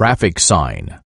traffic sign.